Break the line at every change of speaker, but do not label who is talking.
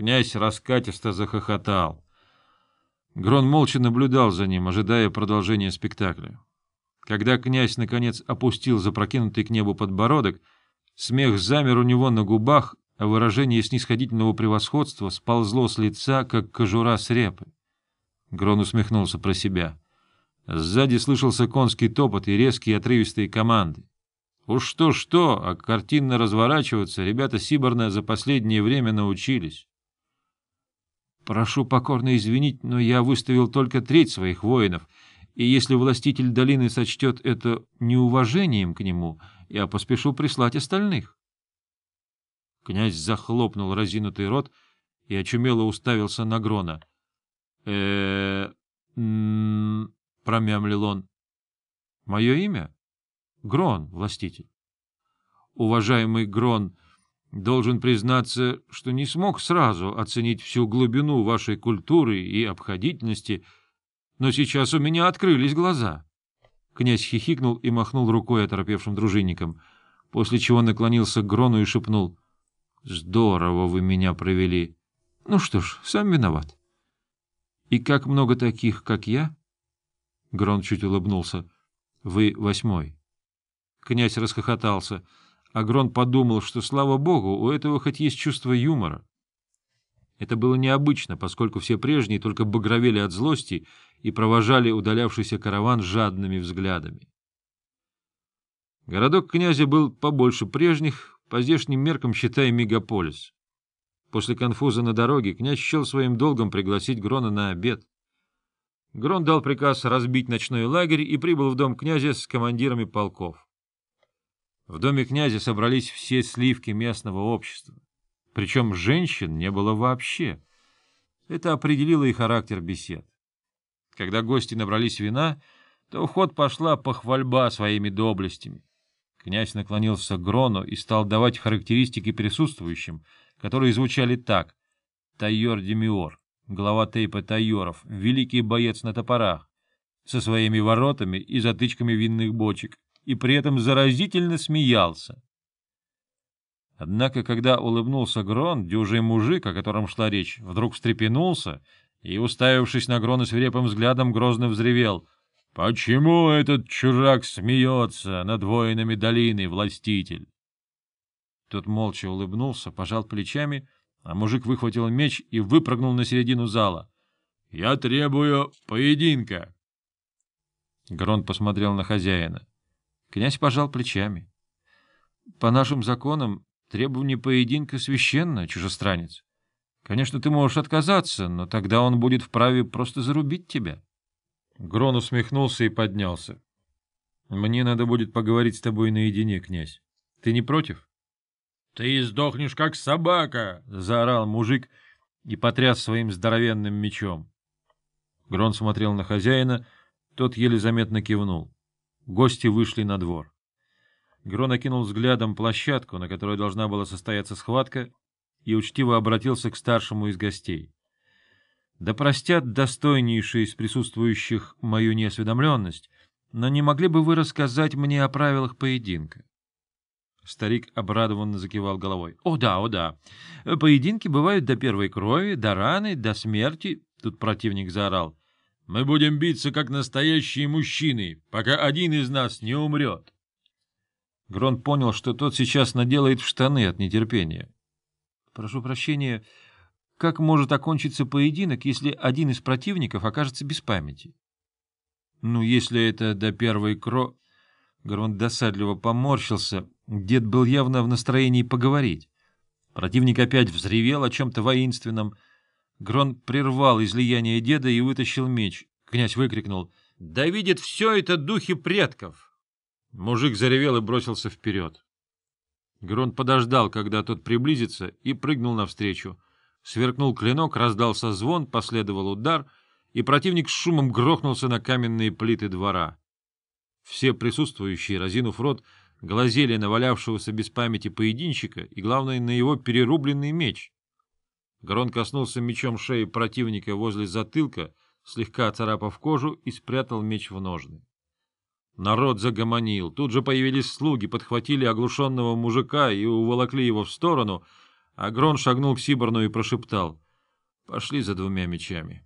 Князь раскатисто захохотал. Грон молча наблюдал за ним, ожидая продолжения спектакля. Когда князь, наконец, опустил запрокинутый к небу подбородок, смех замер у него на губах, а выражение снисходительного превосходства сползло с лица, как кожура с репы. Грон усмехнулся про себя. Сзади слышался конский топот и резкие отрывистые команды. Уж что-что, а картинно разворачиваться ребята Сиборна за последнее время научились. Прошу покорно извинить, но я выставил только треть своих воинов, и если властитель долины сочтет это неуважением к нему, я поспешу прислать остальных. Князь захлопнул разинутый рот и очумело уставился на Грона. э промямлил он. — Мое имя? — Грон, властитель. Уважаемый Грон, должен признаться, что не смог сразу оценить всю глубину вашей культуры и обходительности, но сейчас у меня открылись глаза. Князь хихикнул и махнул рукой оторопевшим дружинникам, после чего наклонился к Грону и шепнул —— Здорово вы меня провели. Ну что ж, сам виноват. — И как много таких, как я? Грон чуть улыбнулся. — Вы восьмой. Князь расхохотался, а Грон подумал, что, слава богу, у этого хоть есть чувство юмора. Это было необычно, поскольку все прежние только багровели от злости и провожали удалявшийся караван жадными взглядами. Городок князя был побольше прежних, по здешним меркам считая мегаполис. После конфуза на дороге князь счел своим долгом пригласить Грона на обед. Грон дал приказ разбить ночной лагерь и прибыл в дом князя с командирами полков. В доме князя собрались все сливки местного общества. Причем женщин не было вообще. Это определило и характер бесед. Когда гости набрались вина, то в ход пошла похвальба своими доблестями. Князь наклонился к Грону и стал давать характеристики присутствующим, которые звучали так. Тайор Демиор, глава тейпа Тайоров, великий боец на топорах, со своими воротами и затычками винных бочек, и при этом заразительно смеялся. Однако, когда улыбнулся Грон, дюжий мужик, о котором шла речь, вдруг встрепенулся и, уставившись на Грона свирепым взглядом, грозно взревел —— Почему этот чужак смеется над воинами долины, властитель? Тот молча улыбнулся, пожал плечами, а мужик выхватил меч и выпрыгнул на середину зала. — Я требую поединка! Грон посмотрел на хозяина. Князь пожал плечами. — По нашим законам требование поединка священно, чужестранец. Конечно, ты можешь отказаться, но тогда он будет вправе просто зарубить тебя. — Грон усмехнулся и поднялся. — Мне надо будет поговорить с тобой наедине, князь. Ты не против? — Ты сдохнешь, как собака! — заорал мужик и потряс своим здоровенным мечом. Грон смотрел на хозяина, тот еле заметно кивнул. Гости вышли на двор. Грон окинул взглядом площадку, на которой должна была состояться схватка, и учтиво обратился к старшему из гостей. Да простят достойнейшие из присутствующих мою неосведомленность, но не могли бы вы рассказать мне о правилах поединка? Старик обрадованно закивал головой. — О да, о да. Поединки бывают до первой крови, до раны, до смерти. Тут противник заорал. — Мы будем биться, как настоящие мужчины, пока один из нас не умрет. Грон понял, что тот сейчас наделает в штаны от нетерпения. — Прошу прощения, — как может окончиться поединок, если один из противников окажется без памяти? Ну, если это до первой кро... Грон досадливо поморщился. Дед был явно в настроении поговорить. Противник опять взревел о чем-то воинственном. Грон прервал излияние деда и вытащил меч. Князь выкрикнул. — Да видит все это духи предков! Мужик заревел и бросился вперед. Грон подождал, когда тот приблизится, и прыгнул навстречу. Сверкнул клинок, раздался звон, последовал удар, и противник с шумом грохнулся на каменные плиты двора. Все присутствующие, разинув рот, глазели на валявшегося без памяти поединщика и, главное, на его перерубленный меч. Грон коснулся мечом шеи противника возле затылка, слегка царапав кожу, и спрятал меч в ножны. Народ загомонил. Тут же появились слуги, подхватили оглушенного мужика и уволокли его в сторону — А Грон шагнул к Сиборну и прошептал. — Пошли за двумя мечами.